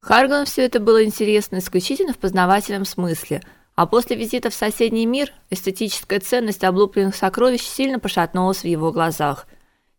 Харгану все это было интересно исключительно в познавательном смысле, а после визита в соседний мир эстетическая ценность облупленных сокровищ сильно пошатнулась в его глазах.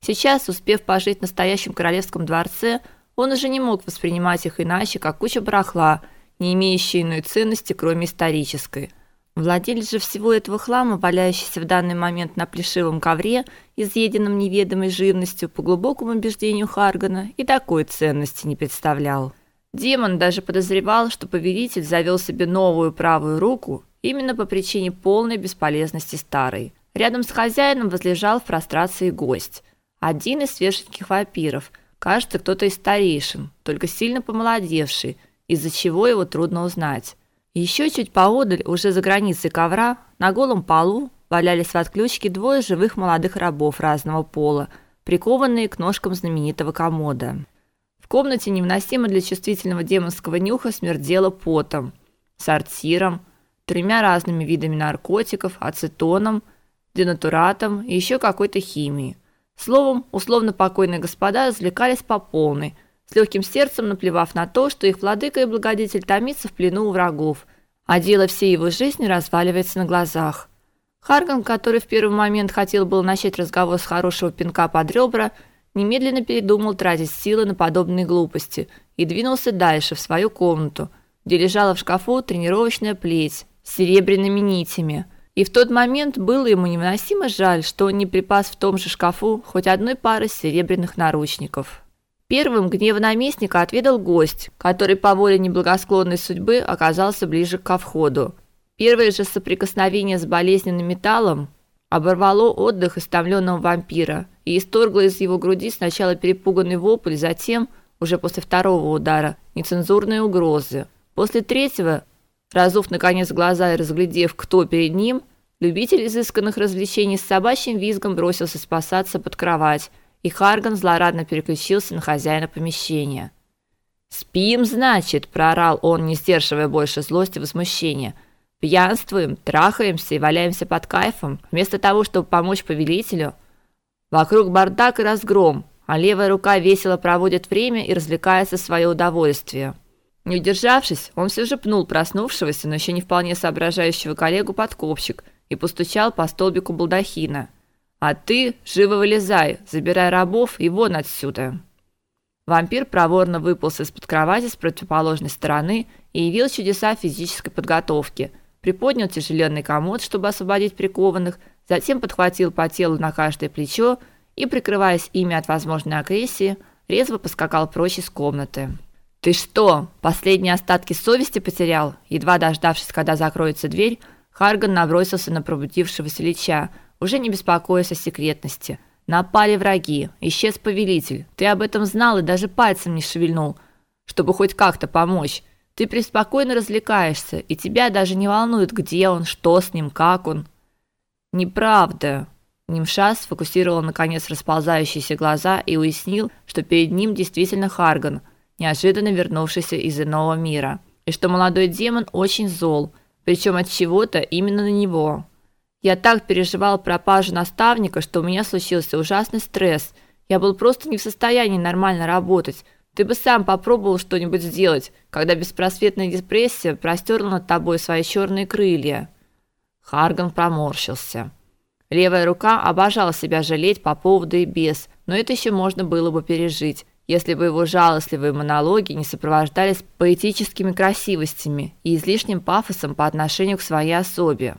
Сейчас, успев пожить в настоящем королевском дворце, он уже не мог воспринимать их иначе, как куча барахла, не имеющей иной ценности, кроме исторической – Владелец же всего этого хлама, валяющийся в данный момент на плешивом ковре, изъеденном неведомой живностью, по глубокому убеждению Харгана, и такой ценности не представлял. Демон даже подозревал, что повелитель завел себе новую правую руку именно по причине полной бесполезности старой. Рядом с хозяином возлежал в прострации гость, один из свеженьких вампиров, кажется, кто-то из старейшин, только сильно помолодевший, из-за чего его трудно узнать. Еще чуть поодаль, уже за границей ковра, на голом полу валялись в отключке двое живых молодых рабов разного пола, прикованные к ножкам знаменитого комода. Комнате невыносимо для чувствительного демонского нюха смердело потом, сортиром, тремя разными видами наркотиков, ацетоном, денатуратом и еще какой-то химией. Словом, условно покойные господа развлекались по полной – с легким сердцем наплевав на то, что их владыка и благодетель томится в плену у врагов, а дело всей его жизни разваливается на глазах. Харган, который в первый момент хотел было начать разговор с хорошего пинка под ребра, немедленно передумал тратить силы на подобные глупости и двинулся дальше в свою комнату, где лежала в шкафу тренировочная плеть с серебряными нитями. И в тот момент было ему невыносимо жаль, что он не припас в том же шкафу хоть одной пары серебряных наручников. Первым гнев наместника отведал гость, который по воле неблагосклонной судьбы оказался ближе к входу. Первое же соприкосновение с болезненным металлом оборвало отдых истомленного вампира и исторгло из его груди сначала перепуганный вопль, затем, уже после второго удара, нецензурные угрозы. После третьего, разув наконец глаза и разглядев, кто перед ним, любитель изысканных развлечений с собачьим визгом бросился спасаться под кровать и Харган злорадно переключился на хозяина помещения. «Спим, значит», – проорал он, не сдерживая больше злости и возмущения. «Пьянствуем, трахаемся и валяемся под кайфом, вместо того, чтобы помочь повелителю. Вокруг бардак и разгром, а левая рука весело проводит время и развлекается в свое удовольствие». Не удержавшись, он все же пнул проснувшегося, но еще не вполне соображающего коллегу под копчик и постучал по столбику балдахина – а ты живо вылезай, забирай рабов и вон отсюда. Вампир проворно выполз из-под кровати с противоположной стороны и явил чудеса физической подготовки. Приподнял тяжеленный комод, чтобы освободить прикованных, затем подхватил по телу на каждое плечо и, прикрываясь ими от возможной агрессии, резво поскакал прочь из комнаты. Ты что, последние остатки совести потерял? Едва дождавшись, когда закроется дверь, Харган набросился на пробудившегося Лича, уже не беспокоясь о секретности. Напали враги, исчез повелитель. Ты об этом знал и даже пальцем не шевельнул, чтобы хоть как-то помочь. Ты преспокойно развлекаешься, и тебя даже не волнует, где он, что с ним, как он. Неправда. Нимша сфокусировал наконец расползающиеся глаза и уяснил, что перед ним действительно Харган, неожиданно вернувшийся из иного мира, и что молодой демон очень зол, причем от чего-то именно на него. Я так переживал пропажу наставника, что у меня случился ужасный стресс. Я был просто не в состоянии нормально работать. Ты бы сам попробовал что-нибудь сделать, когда беспросветная депрессия простерла над тобой свои черные крылья. Харган проморщился. Левая рука обожала себя жалеть по поводу и без, но это еще можно было бы пережить, если бы его жалостливые монологи не сопровождались поэтическими красивостями и излишним пафосом по отношению к своей особе.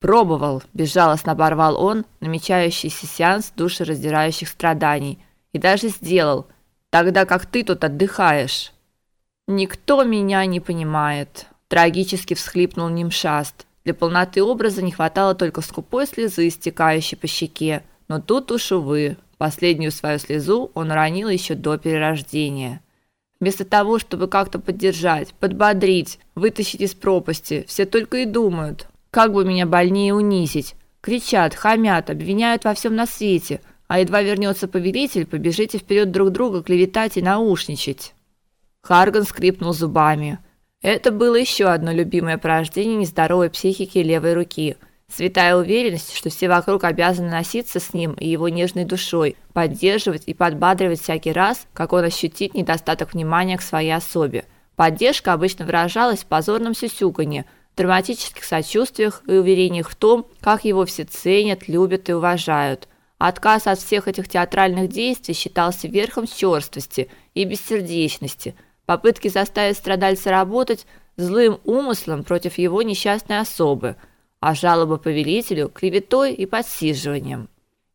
Пробовал, безжалостно оборвал он намечающийся сеанс душераздирающих страданий, и даже сделал, тогда как ты тут отдыхаешь. Никто меня не понимает, трагически всхлипнул Нимшаст. Для полноты образа не хватало только скупой слезы, стекающей по щеке, но тут уж увы, последнюю свою слезу он уронил еще до перерождения. Вместо того, чтобы как-то поддержать, подбодрить, вытащить из пропасти, все только и думают, как бы меня больнее унизить? Кричат, хамят, обвиняют во всем на свете, а едва вернется повелитель, побежите вперед друг друга клеветать и наушничать. Харган скрипнул зубами. Это было еще одно любимое порождение нездоровой психики левой руки. Святая уверенность, что все вокруг обязаны носиться с ним и его нежной душой, поддерживать и подбадривать всякий раз, как он ощутит недостаток внимания к своей особе. Поддержка обычно выражалась в позорном сюсюканье, драматических сочувствиях и уверениях в том, как его все ценят, любят и уважают. Отказ от всех этих театральных действий считался верхом чёрствости и бессердечности. Попытки заставить страдальца работать злым умыслом против его несчастной особы, а жалобы повелителю клеветой и подсиживанием.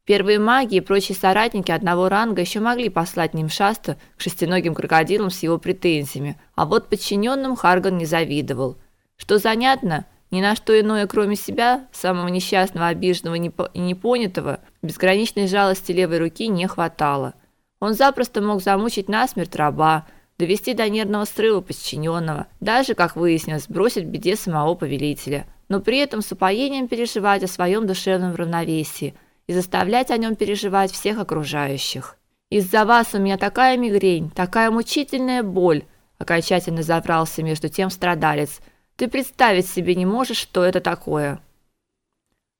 Первые маги и прочие соратники одного ранга еще могли послать Нимшаста к шестиногим крокодилам с его претензиями, а вот подчиненным Харган не завидовал. Что занятно, ни на что иное, кроме себя, самого несчастного, обиженного и непонятого, безграничной жалости левой руки не хватало. Он запросто мог замучить насмерть раба, довести до нервного срыва подчиненного, даже, как выяснилось, бросить в беде самого повелителя, но при этом с упоением переживать о своем душевном равновесии и заставлять о нем переживать всех окружающих. Из-за вас у меня такая мигрень, такая мучительная боль, окончательно заврался между тем страдалец – ты представить себе не можешь, что это такое.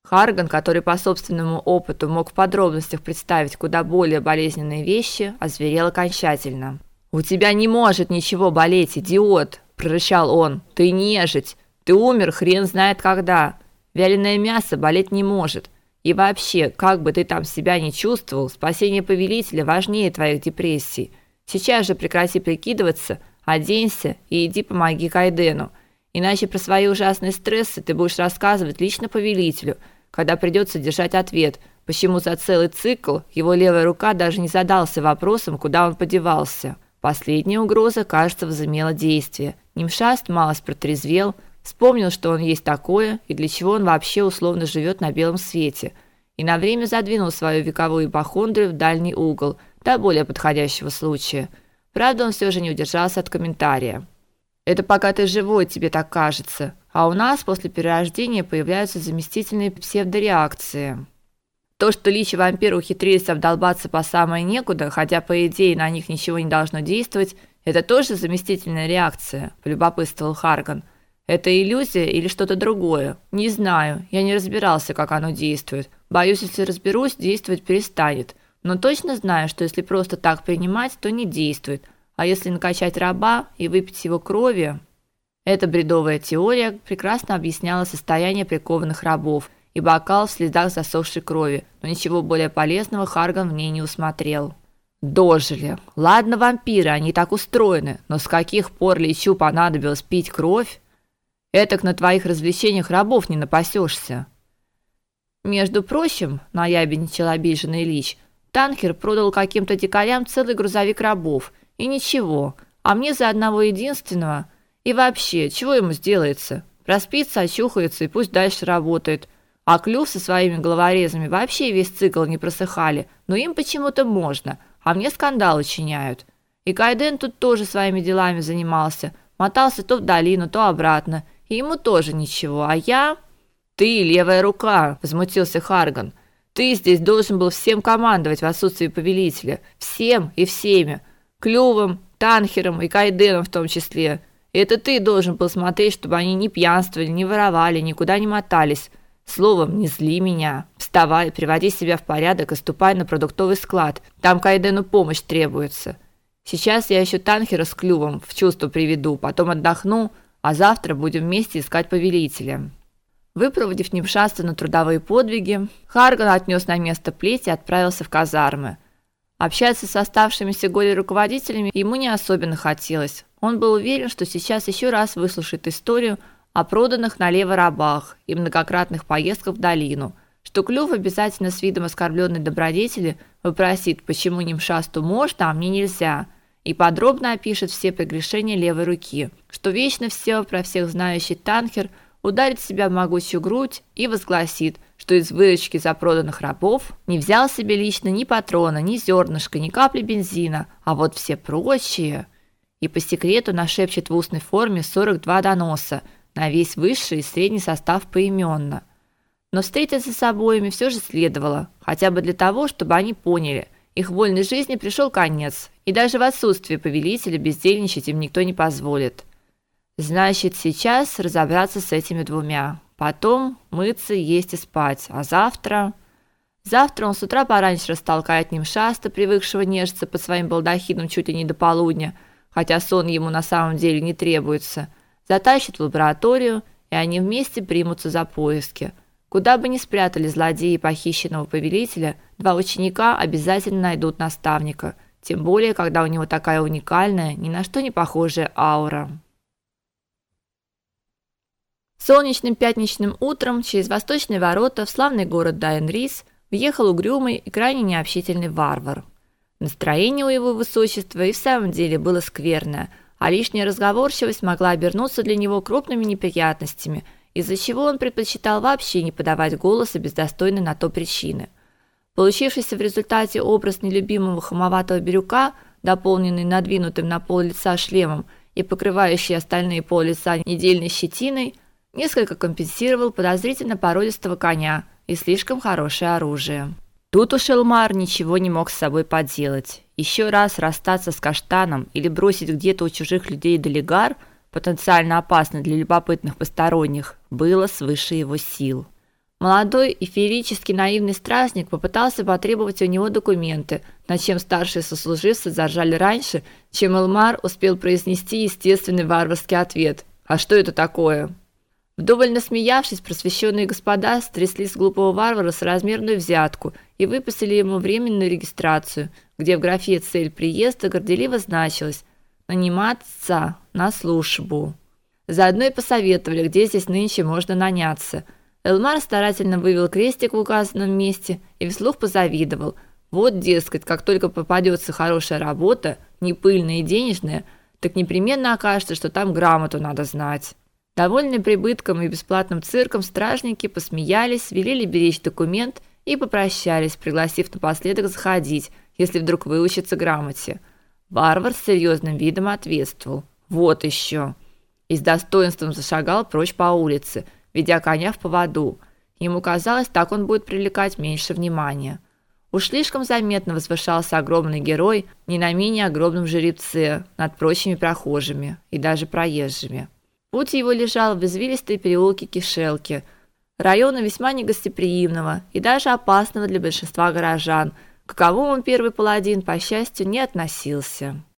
Харган, который по собственному опыту мог в подробностях представить куда более болезненные вещи, озверел окончательно. У тебя не может ничего болеть, идиот, прорычал он. Ты нежить. Ты умер хрен знает когда. Вяленое мясо болеть не может. И вообще, как бы ты там себя ни чувствовал, спасение повелителя важнее твоих депрессий. Сейчас же прекрати прикидываться, оденься и иди помоги Кайдену. Иначе про свои ужасные стрессы ты будешь рассказывать лично повелителю, когда придется держать ответ, почему за целый цикл его левая рука даже не задался вопросом, куда он подевался. Последняя угроза, кажется, возымела действие. Нимшаст малость протрезвел, вспомнил, что он есть такое и для чего он вообще условно живет на белом свете, и на время задвинул свою вековую ипохондрию в дальний угол, до более подходящего случая. Правда, он все же не удержался от комментария. Это пока ты живой, тебе так кажется. А у нас после перерождения появляются заместительные псевдореакции. То, что личи вампира ухитрились обдолбаться по самое некуда, хотя по идее на них ничего не должно действовать, это тоже заместительная реакция, полюбопытствовал Харган. Это иллюзия или что-то другое? Не знаю, я не разбирался, как оно действует. Боюсь, если разберусь, действовать перестанет. Но точно знаю, что если просто так принимать, то не действует. А если накачать раба и выпить его крови, эта бредовая теория прекрасно объясняла состояние прикованных рабов и бокал в следах засохшей крови, но ничего более полезного Харган в ней не усмотрел. Дожили. Ладно, вампиры, они так устроены, но с каких пор Личу понадобилось пить кровь? Этак на твоих развлечениях рабов не напасешься. Между прочим, наябедничал обиженный Лич, Танхер продал каким-то дикарям целый грузовик рабов – и ничего. А мне за одного единственного. И вообще, чего ему сделается? Проспится, очухается и пусть дальше работает. А Клюв со своими головорезами вообще весь цикл не просыхали, но им почему-то можно, а мне скандал учиняют. И Кайден тут тоже своими делами занимался, мотался то в долину, то обратно, и ему тоже ничего, а я... «Ты левая рука!» – возмутился Харган. «Ты здесь должен был всем командовать в отсутствии повелителя. Всем и всеми. Клювом, Танхером и Кайденом в том числе. И это ты должен был смотреть, чтобы они не пьянствовали, не воровали, никуда не мотались. Словом, не зли меня. Вставай, приводи себя в порядок и ступай на продуктовый склад. Там Кайдену помощь требуется. Сейчас я еще Танхера с Клювом в чувство приведу, потом отдохну, а завтра будем вместе искать повелителя. Выпроводив Невшаста на трудовые подвиги, Харган отнес на место плети и отправился в казармы. Общаться с оставшимися горе-руководителями ему не особенно хотелось. Он был уверен, что сейчас еще раз выслушает историю о проданных налево рабах и многократных поездках в долину, что Клюв обязательно с видом оскорбленной добродетели вопросит, почему Нимшасту можно, а мне нельзя, и подробно опишет все прегрешения левой руки, что вечно все про всех знающий танкер ударит себя в могучую грудь и возгласит – что из выручки за проданных рабов не взял себе лично ни патрона, ни зернышка, ни капли бензина, а вот все прочие и по секрету нашепчет в устной форме 42 доноса на весь высший и средний состав поименно. Но встретиться с обоими все же следовало, хотя бы для того, чтобы они поняли, их вольной жизни пришел конец, и даже в отсутствие повелителя бездельничать им никто не позволит. Значит, сейчас разобраться с этими двумя. Потом мыться, есть и спать. А завтра... Завтра он с утра пораньше растолкает ним шаста, привыкшего нежиться под своим балдахином чуть ли не до полудня. хотя сон ему на самом деле не требуется, затащит в лабораторию, и они вместе примутся за поиски. Куда бы ни спрятали злодеи похищенного повелителя, два ученика обязательно найдут наставника, тем более когда у него такая уникальная, ни на что не похожая аура. Солнечным пятничным утром через восточные ворота в славный город Дайнрис въехал угрюмый и крайне необщительный варвар. Настроение у его высочества и в самом деле было скверное, а лишняя разговорчивость могла обернуться для него крупными неприятностями, из-за чего он предпочитал вообще не подавать голоса без достойной на то причины. Получившийся в результате образ нелюбимого хамоватого бирюка, дополненный надвинутым на пол лица шлемом и покрывающий остальные пол лица недельной щетиной, несколько компенсировал подозрительно породистого коня и слишком хорошее оружие. Тут уж Элмар ничего не мог с собой поделать. Еще раз расстаться с каштаном или бросить где-то у чужих людей делегар, потенциально опасный для любопытных посторонних, было свыше его сил. Молодой и феерически наивный стражник попытался потребовать у него документы, на чем старшие сослуживцы заржали раньше, чем Элмар успел произнести естественный варварский ответ: "А что это такое?" Вдоволь насмеявшись, просвещенные господа стрясли с глупого варвара соразмерную взятку и выписали ему временную регистрацию, где в графе «Цель приезда» горделиво значилось «Наниматься на службу». Заодно и посоветовали, где здесь нынче можно наняться. Элмар старательно вывел крестик в указанном месте и вслух позавидовал. Вот, дескать, как только попадется хорошая работа, не пыльная и денежная, так непременно окажется, что там грамоту надо знать. Довольные прибытком и бесплатным цирком стражники посмеялись, велели беречь документ и попрощались, пригласив напоследок заходить, если вдруг выучится грамоте. Варвар с серьезным видом ответствовал: "Вот еще!" И с достоинством зашагал прочь по улице, ведя коня в поводу. Ему казалось, так он будет привлекать меньше внимания. Уж слишком заметно возвышался огромный герой, не на менее огромном жеребце, над прочими прохожими и даже проезжими. Путь его лежал в извилистой переулке Кишелки, района весьма негостеприимного и даже опасного для большинства горожан, к каковому первый паладин, по счастью, не относился.